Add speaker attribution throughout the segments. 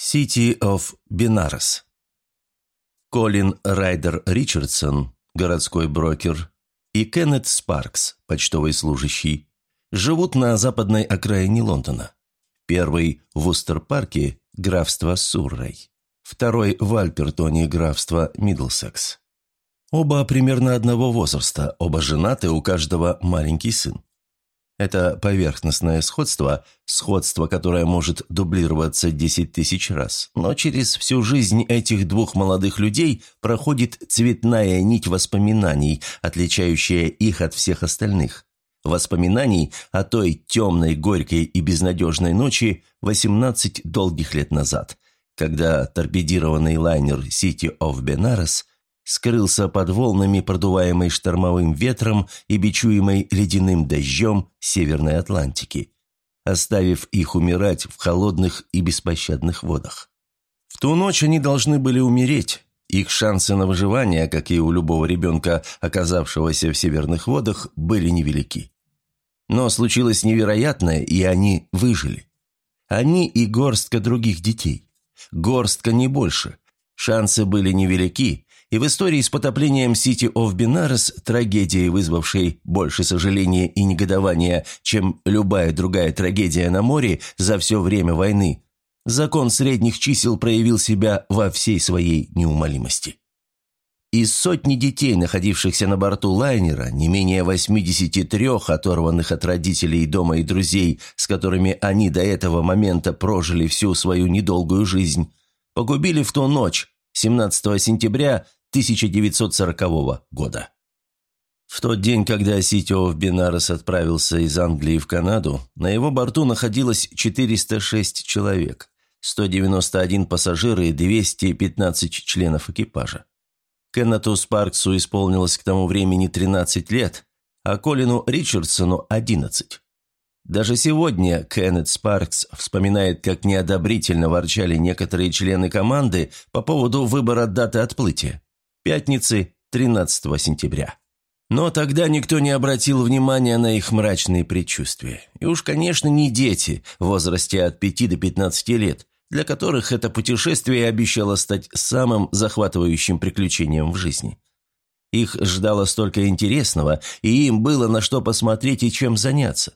Speaker 1: City of Benares. Колин Райдер Ричардсон, городской брокер, и Кеннет Спаркс, почтовый служащий, живут на западной окраине Лондона. Первый – в Устер-парке, графство Суррей. Второй – в Альпертоне, графство Миддлсекс. Оба примерно одного возраста, оба женаты, у каждого маленький сын. Это поверхностное сходство, сходство, которое может дублироваться 10 тысяч раз. Но через всю жизнь этих двух молодых людей проходит цветная нить воспоминаний, отличающая их от всех остальных. Воспоминаний о той темной, горькой и безнадежной ночи 18 долгих лет назад, когда торпедированный лайнер City of Benares скрылся под волнами, продуваемой штормовым ветром и бичуемой ледяным дождем Северной Атлантики, оставив их умирать в холодных и беспощадных водах. В ту ночь они должны были умереть. Их шансы на выживание, как и у любого ребенка, оказавшегося в северных водах, были невелики. Но случилось невероятное, и они выжили. Они и горстка других детей. Горстка не больше. Шансы были невелики, и в истории с потоплением City of Benares, трагедией, вызвавшей больше сожаления и негодования, чем любая другая трагедия на море за все время войны, закон средних чисел проявил себя во всей своей неумолимости. Из сотни детей, находившихся на борту лайнера, не менее 83 оторванных от родителей, дома и друзей, с которыми они до этого момента прожили всю свою недолгую жизнь, погубили в ту ночь, 17 сентября 1940 года. В тот день, когда Ситио в Бинарес отправился из Англии в Канаду, на его борту находилось 406 человек, 191 пассажир и 215 членов экипажа. Кеннету Спарксу исполнилось к тому времени 13 лет, а Колину Ричардсону – 11. Даже сегодня Кеннет Спаркс вспоминает, как неодобрительно ворчали некоторые члены команды по поводу выбора даты отплытия пятницы 13 сентября. Но тогда никто не обратил внимания на их мрачные предчувствия. И уж, конечно, не дети в возрасте от 5 до 15 лет, для которых это путешествие обещало стать самым захватывающим приключением в жизни. Их ждало столько интересного, и им было на что посмотреть и чем заняться.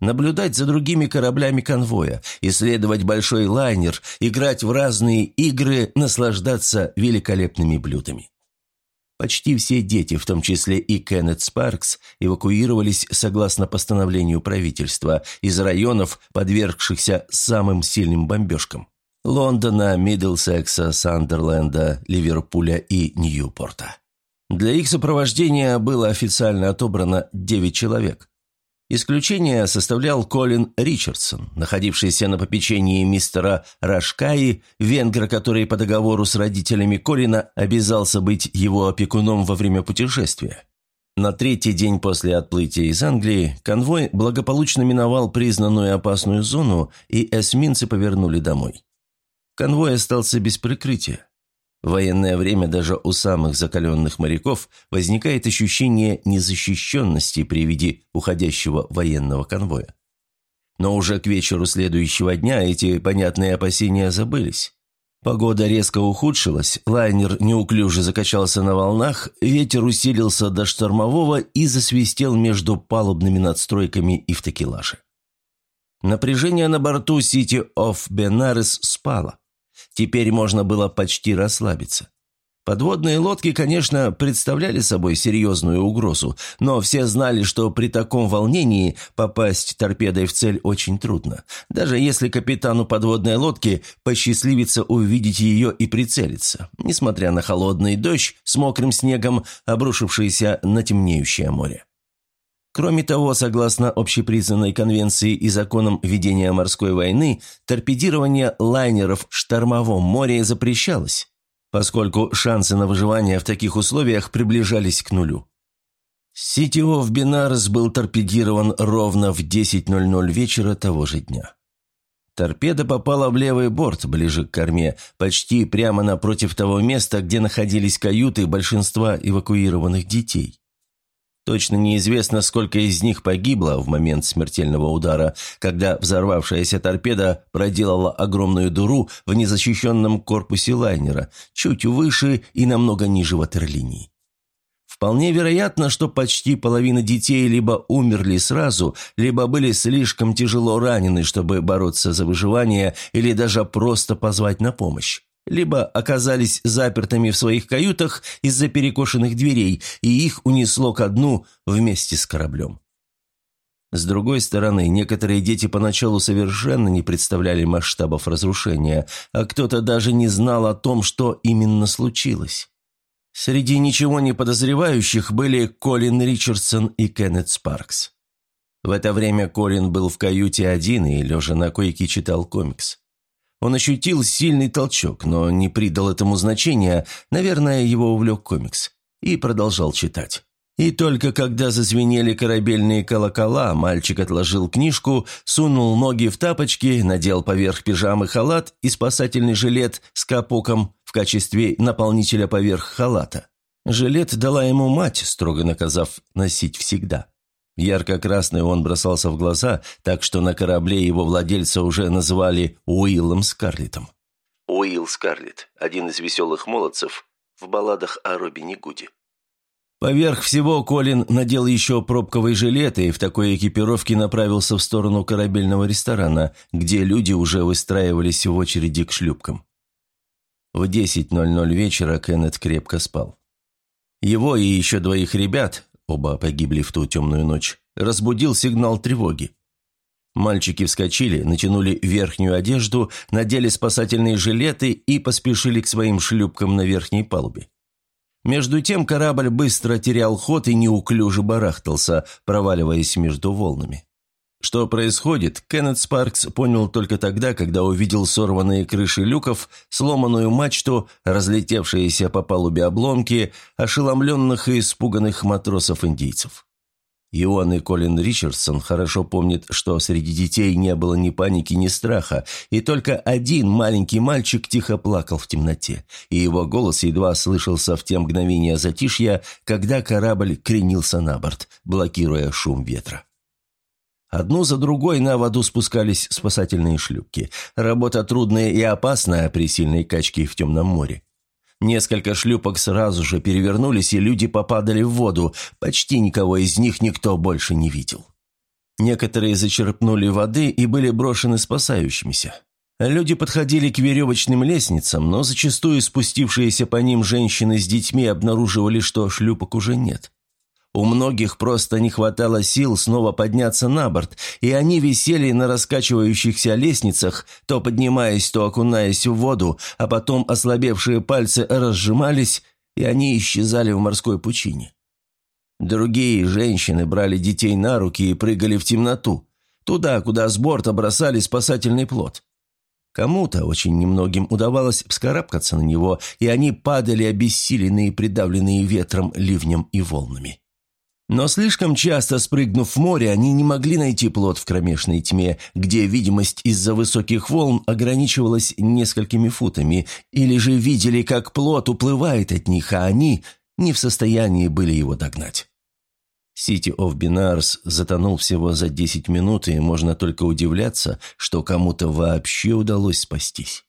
Speaker 1: Наблюдать за другими кораблями конвоя, исследовать большой лайнер, играть в разные игры, наслаждаться великолепными блюдами. Почти все дети, в том числе и Кеннет Спаркс, эвакуировались согласно постановлению правительства из районов, подвергшихся самым сильным бомбежкам. Лондона, Миддлсекса, Сандерленда, Ливерпуля и Ньюпорта. Для их сопровождения было официально отобрано 9 человек. Исключение составлял Колин Ричардсон, находившийся на попечении мистера Рашкаи, венгра, который по договору с родителями Колина обязался быть его опекуном во время путешествия. На третий день после отплытия из Англии конвой благополучно миновал признанную опасную зону, и эсминцы повернули домой. Конвой остался без прикрытия. В военное время даже у самых закаленных моряков возникает ощущение незащищенности при виде уходящего военного конвоя. Но уже к вечеру следующего дня эти понятные опасения забылись. Погода резко ухудшилась, лайнер неуклюже закачался на волнах, ветер усилился до штормового и засвистел между палубными надстройками и в такелаже. Напряжение на борту City of Benares спало. Теперь можно было почти расслабиться. Подводные лодки, конечно, представляли собой серьезную угрозу, но все знали, что при таком волнении попасть торпедой в цель очень трудно, даже если капитану подводной лодки посчастливится увидеть ее и прицелиться, несмотря на холодный дождь с мокрым снегом, обрушившийся на темнеющее море. Кроме того, согласно общепризнанной конвенции и законам ведения морской войны, торпедирование лайнеров в штормовом море запрещалось, поскольку шансы на выживание в таких условиях приближались к нулю. Ситио Бинарс был торпедирован ровно в 10.00 вечера того же дня. Торпеда попала в левый борт, ближе к корме, почти прямо напротив того места, где находились каюты большинства эвакуированных детей. Точно неизвестно, сколько из них погибло в момент смертельного удара, когда взорвавшаяся торпеда проделала огромную дыру в незащищенном корпусе лайнера, чуть выше и намного ниже ватерлинии. Вполне вероятно, что почти половина детей либо умерли сразу, либо были слишком тяжело ранены, чтобы бороться за выживание или даже просто позвать на помощь. Либо оказались запертыми в своих каютах из-за перекошенных дверей, и их унесло ко дну вместе с кораблем. С другой стороны, некоторые дети поначалу совершенно не представляли масштабов разрушения, а кто-то даже не знал о том, что именно случилось. Среди ничего не подозревающих были Колин Ричардсон и Кеннет Спаркс. В это время Колин был в каюте один и, лежа на койке, читал комикс. Он ощутил сильный толчок, но не придал этому значения, наверное, его увлек комикс, и продолжал читать. И только когда зазвенели корабельные колокола, мальчик отложил книжку, сунул ноги в тапочки, надел поверх пижамы халат и спасательный жилет с капоком в качестве наполнителя поверх халата. Жилет дала ему мать, строго наказав носить всегда. Ярко-красный он бросался в глаза, так что на корабле его владельца уже называли Уиллом Скарлеттом. Уилл Скарлетт – один из веселых молодцев в балладах о Робине Гуде. Поверх всего Колин надел еще пробковый жилет и в такой экипировке направился в сторону корабельного ресторана, где люди уже выстраивались в очереди к шлюпкам. В 10.00 вечера Кеннет крепко спал. Его и еще двоих ребят, оба погибли в ту темную ночь, разбудил сигнал тревоги. Мальчики вскочили, натянули верхнюю одежду, надели спасательные жилеты и поспешили к своим шлюпкам на верхней палубе. Между тем корабль быстро терял ход и неуклюже барахтался, проваливаясь между волнами. Что происходит, Кеннет Спаркс понял только тогда, когда увидел сорванные крыши люков, сломанную мачту, разлетевшиеся по палубе обломки, ошеломленных и испуганных матросов-индийцев. И он, и Колин Ричардсон хорошо помнят, что среди детей не было ни паники, ни страха, и только один маленький мальчик тихо плакал в темноте, и его голос едва слышался в те мгновения затишья, когда корабль кренился на борт, блокируя шум ветра. Одну за другой на воду спускались спасательные шлюпки. Работа трудная и опасная при сильной качке в темном море. Несколько шлюпок сразу же перевернулись, и люди попадали в воду. Почти никого из них никто больше не видел. Некоторые зачерпнули воды и были брошены спасающимися. Люди подходили к веревочным лестницам, но зачастую спустившиеся по ним женщины с детьми обнаруживали, что шлюпок уже нет. У многих просто не хватало сил снова подняться на борт, и они висели на раскачивающихся лестницах, то поднимаясь, то окунаясь в воду, а потом ослабевшие пальцы разжимались, и они исчезали в морской пучине. Другие женщины брали детей на руки и прыгали в темноту, туда, куда с борта бросали спасательный плот. Кому-то, очень немногим, удавалось вскарабкаться на него, и они падали обессиленные, придавленные ветром, ливнем и волнами. Но слишком часто спрыгнув в море, они не могли найти плод в кромешной тьме, где видимость из-за высоких волн ограничивалась несколькими футами, или же видели, как плод уплывает от них, а они не в состоянии были его догнать. City of Binars затонул всего за 10 минут, и можно только удивляться, что кому-то вообще удалось спастись.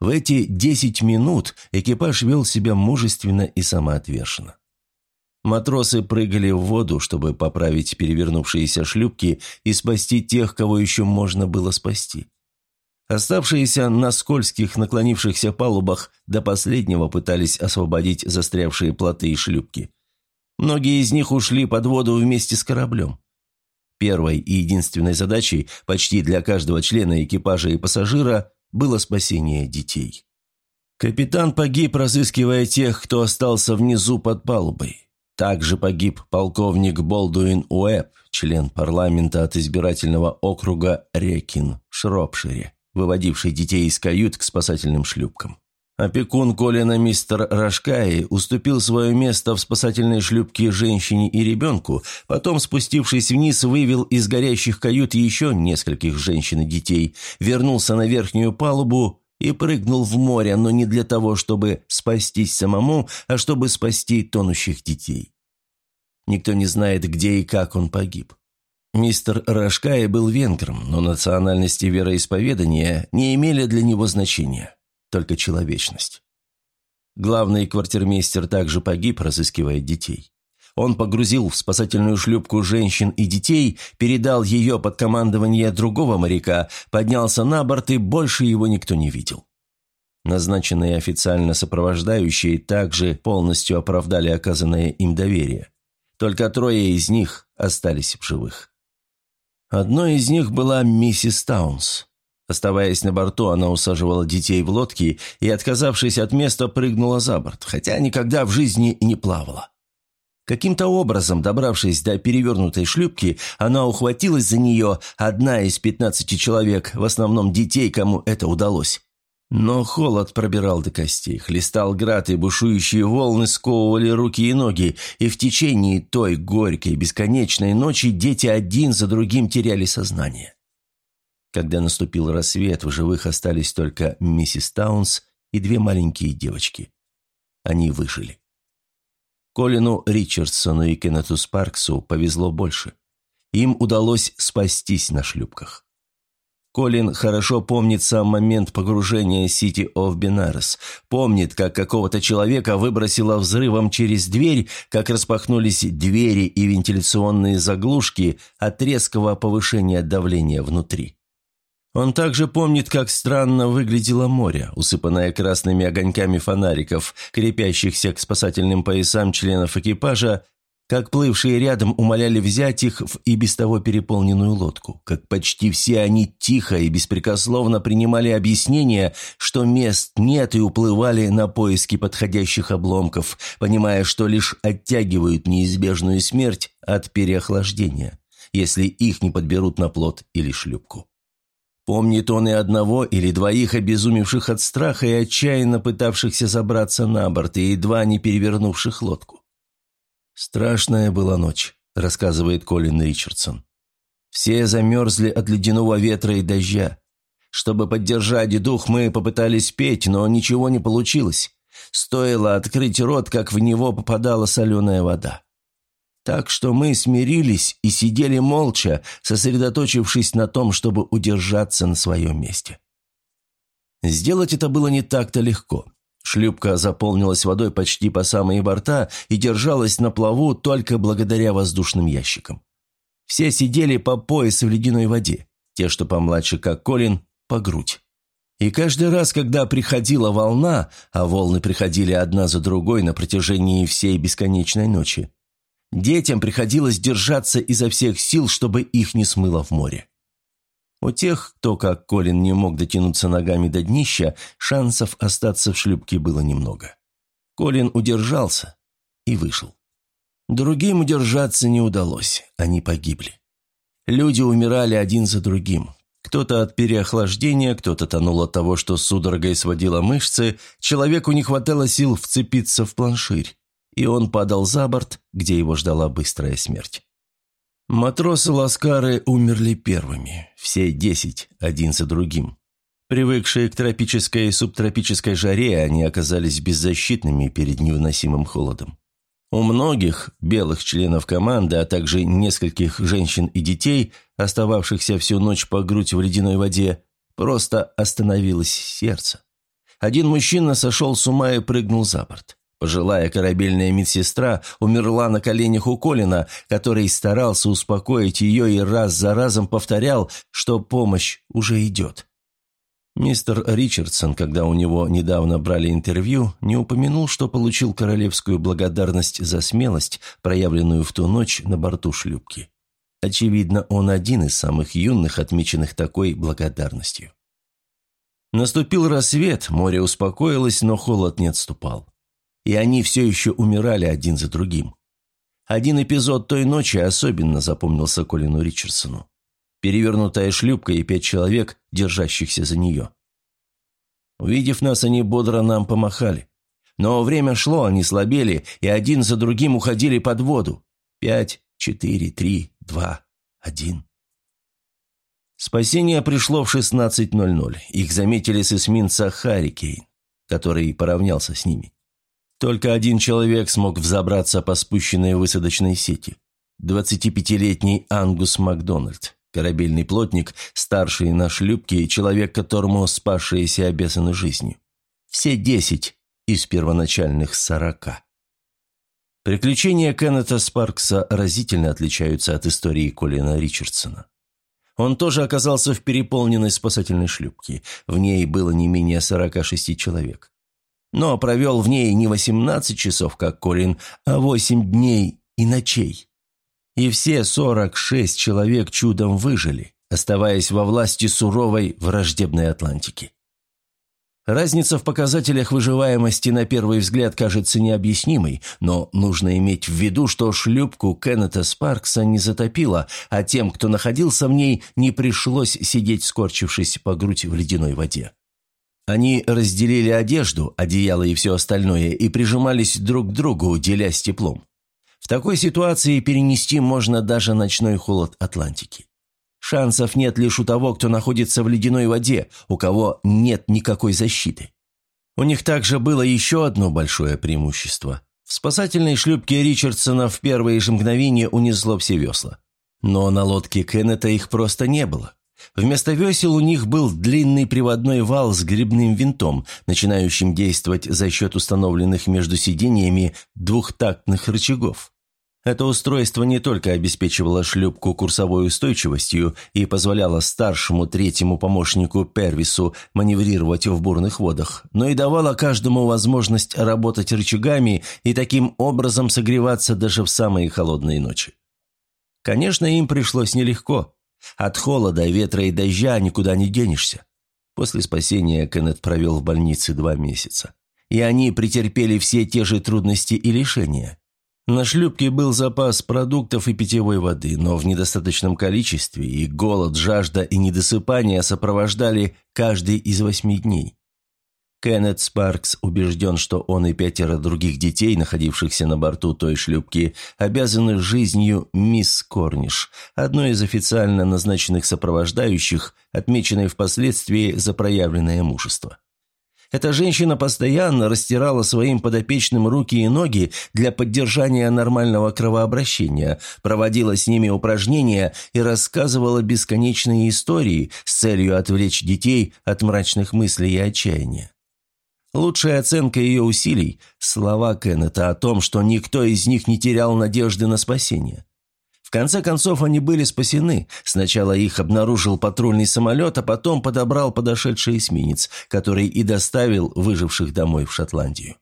Speaker 1: В эти 10 минут экипаж вел себя мужественно и самоотверженно. Матросы прыгали в воду, чтобы поправить перевернувшиеся шлюпки и спасти тех, кого еще можно было спасти. Оставшиеся на скользких наклонившихся палубах до последнего пытались освободить застрявшие плоты и шлюпки. Многие из них ушли под воду вместе с кораблем. Первой и единственной задачей почти для каждого члена экипажа и пассажира было спасение детей. Капитан погиб, разыскивая тех, кто остался внизу под палубой. Также погиб полковник Болдуин Уэбб, член парламента от избирательного округа Рекин в Шропшире, выводивший детей из кают к спасательным шлюпкам. Опекун Колина мистер Рашкаи уступил свое место в спасательной шлюпке женщине и ребенку, потом, спустившись вниз, вывел из горящих кают еще нескольких женщин и детей, вернулся на верхнюю палубу и прыгнул в море, но не для того, чтобы спастись самому, а чтобы спасти тонущих детей. Никто не знает, где и как он погиб. Мистер Рашкай был венгром, но национальности вероисповедания не имели для него значения, только человечность. Главный квартирмейстер также погиб, разыскивая детей. Он погрузил в спасательную шлюпку женщин и детей, передал ее под командование другого моряка, поднялся на борт и больше его никто не видел. Назначенные официально сопровождающие также полностью оправдали оказанное им доверие. Только трое из них остались в живых. Одной из них была миссис Таунс. Оставаясь на борту, она усаживала детей в лодки и, отказавшись от места, прыгнула за борт, хотя никогда в жизни не плавала. Каким-то образом, добравшись до перевернутой шлюпки, она ухватилась за нее, одна из пятнадцати человек, в основном детей, кому это удалось. Но холод пробирал до костей, хлестал град, и бушующие волны сковывали руки и ноги, и в течение той горькой бесконечной ночи дети один за другим теряли сознание. Когда наступил рассвет, в живых остались только миссис Таунс и две маленькие девочки. Они выжили. Колину Ричардсону и Кеннету Спарксу повезло больше. Им удалось спастись на шлюпках. Колин хорошо помнит сам момент погружения Сити оф Бинарес. Помнит, как какого-то человека выбросило взрывом через дверь, как распахнулись двери и вентиляционные заглушки от резкого повышения давления внутри. Он также помнит, как странно выглядело море, усыпанное красными огоньками фонариков, крепящихся к спасательным поясам членов экипажа, как плывшие рядом умоляли взять их в и без того переполненную лодку, как почти все они тихо и беспрекословно принимали объяснение, что мест нет и уплывали на поиски подходящих обломков, понимая, что лишь оттягивают неизбежную смерть от переохлаждения, если их не подберут на плот или шлюпку. Помнит он и одного или двоих обезумевших от страха и отчаянно пытавшихся забраться на борт и едва не перевернувших лодку. «Страшная была ночь», — рассказывает Колин Ричардсон. «Все замерзли от ледяного ветра и дождя. Чтобы поддержать дух, мы попытались петь, но ничего не получилось. Стоило открыть рот, как в него попадала соленая вода. Так что мы смирились и сидели молча, сосредоточившись на том, чтобы удержаться на своем месте. Сделать это было не так-то легко. Шлюпка заполнилась водой почти по самые борта и держалась на плаву только благодаря воздушным ящикам. Все сидели по пояс в ледяной воде, те, что помладше, как Колин, по грудь. И каждый раз, когда приходила волна, а волны приходили одна за другой на протяжении всей бесконечной ночи, Детям приходилось держаться изо всех сил, чтобы их не смыло в море. У тех, кто, как Колин, не мог дотянуться ногами до днища, шансов остаться в шлюпке было немного. Колин удержался и вышел. Другим удержаться не удалось, они погибли. Люди умирали один за другим. Кто-то от переохлаждения, кто-то тонул от того, что судорогой сводила мышцы, человеку не хватало сил вцепиться в планширь и он падал за борт, где его ждала быстрая смерть. Матросы Ласкары умерли первыми, все десять, один за другим. Привыкшие к тропической и субтропической жаре, они оказались беззащитными перед невыносимым холодом. У многих белых членов команды, а также нескольких женщин и детей, остававшихся всю ночь по грудь в ледяной воде, просто остановилось сердце. Один мужчина сошел с ума и прыгнул за борт. Пожилая корабельная медсестра умерла на коленях у Колина, который старался успокоить ее и раз за разом повторял, что помощь уже идет. Мистер Ричардсон, когда у него недавно брали интервью, не упомянул, что получил королевскую благодарность за смелость, проявленную в ту ночь на борту шлюпки. Очевидно, он один из самых юных, отмеченных такой благодарностью. Наступил рассвет, море успокоилось, но холод не отступал и они все еще умирали один за другим. Один эпизод той ночи особенно запомнился Колину Ричардсону. Перевернутая шлюпка и пять человек, держащихся за нее. Увидев нас, они бодро нам помахали. Но время шло, они слабели, и один за другим уходили под воду. Пять, четыре, три, два, один. Спасение пришло в 16.00. Их заметили с эсминца «Харрикейн», который поравнялся с ними. Только один человек смог взобраться по спущенной высадочной сети. 25-летний Ангус Макдональд, корабельный плотник, старший на шлюпке и человек, которому спасшиеся обязаны жизнью. Все десять из первоначальных сорока. Приключения Кеннета Спаркса разительно отличаются от истории Колина Ричардсона. Он тоже оказался в переполненной спасательной шлюпке. В ней было не менее 46 человек. Но провел в ней не 18 часов, как Колин, а 8 дней и ночей. И все 46 человек чудом выжили, оставаясь во власти суровой враждебной Атлантики. Разница в показателях выживаемости на первый взгляд кажется необъяснимой, но нужно иметь в виду, что шлюпку Кеннета Спаркса не затопило, а тем, кто находился в ней, не пришлось сидеть скорчившись по грудь в ледяной воде. Они разделили одежду, одеяло и все остальное, и прижимались друг к другу, делясь теплом. В такой ситуации перенести можно даже ночной холод Атлантики. Шансов нет лишь у того, кто находится в ледяной воде, у кого нет никакой защиты. У них также было еще одно большое преимущество. В спасательной шлюпке Ричардсона в первые же мгновения унесло все весла. Но на лодке Кеннета их просто не было. Вместо весел у них был длинный приводной вал с грибным винтом, начинающим действовать за счет установленных между сидениями двухтактных рычагов. Это устройство не только обеспечивало шлюпку курсовой устойчивостью и позволяло старшему третьему помощнику Первису маневрировать в бурных водах, но и давало каждому возможность работать рычагами и таким образом согреваться даже в самые холодные ночи. Конечно, им пришлось нелегко. От холода, ветра и дождя никуда не денешься. После спасения Кеннет провел в больнице два месяца. И они претерпели все те же трудности и лишения. На шлюпке был запас продуктов и питьевой воды, но в недостаточном количестве, и голод, жажда и недосыпание сопровождали каждый из восьми дней. Кеннет Спаркс убежден, что он и пятеро других детей, находившихся на борту той шлюпки, обязаны жизнью мисс Корниш, одной из официально назначенных сопровождающих, отмеченной впоследствии за проявленное мужество. Эта женщина постоянно растирала своим подопечным руки и ноги для поддержания нормального кровообращения, проводила с ними упражнения и рассказывала бесконечные истории с целью отвлечь детей от мрачных мыслей и отчаяния. Лучшая оценка ее усилий – слова Кеннета о том, что никто из них не терял надежды на спасение. В конце концов, они были спасены. Сначала их обнаружил патрульный самолет, а потом подобрал подошедший эсминец, который и доставил выживших домой в Шотландию.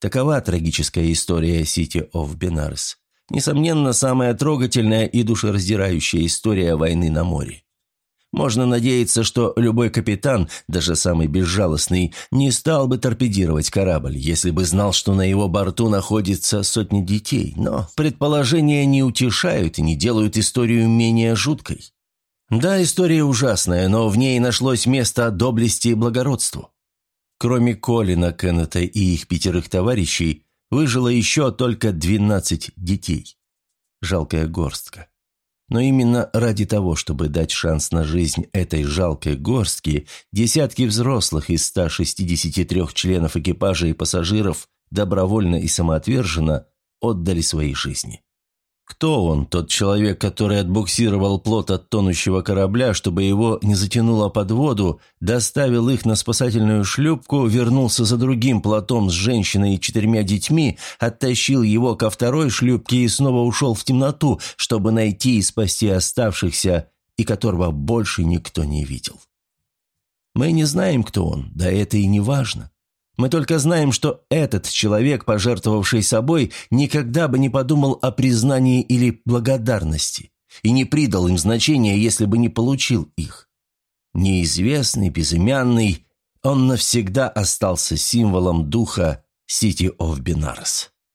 Speaker 1: Такова трагическая история City of Benares. Несомненно, самая трогательная и душераздирающая история войны на море. Можно надеяться, что любой капитан, даже самый безжалостный, не стал бы торпедировать корабль, если бы знал, что на его борту находится сотни детей, но предположения не утешают и не делают историю менее жуткой. Да, история ужасная, но в ней нашлось место доблести и благородству. Кроме Колина, Кеннета и их пятерых товарищей, выжило еще только двенадцать детей. Жалкая горстка. Но именно ради того, чтобы дать шанс на жизнь этой жалкой горстки, десятки взрослых из 163 членов экипажа и пассажиров добровольно и самоотверженно отдали свои жизни. Кто он, тот человек, который отбуксировал плот от тонущего корабля, чтобы его не затянуло под воду, доставил их на спасательную шлюпку, вернулся за другим плотом с женщиной и четырьмя детьми, оттащил его ко второй шлюпке и снова ушел в темноту, чтобы найти и спасти оставшихся, и которого больше никто не видел? Мы не знаем, кто он, да это и не важно. Мы только знаем, что этот человек, пожертвовавший собой, никогда бы не подумал о признании или благодарности и не придал им значения, если бы не получил их. Неизвестный, безымянный, он навсегда остался символом духа City of Benares.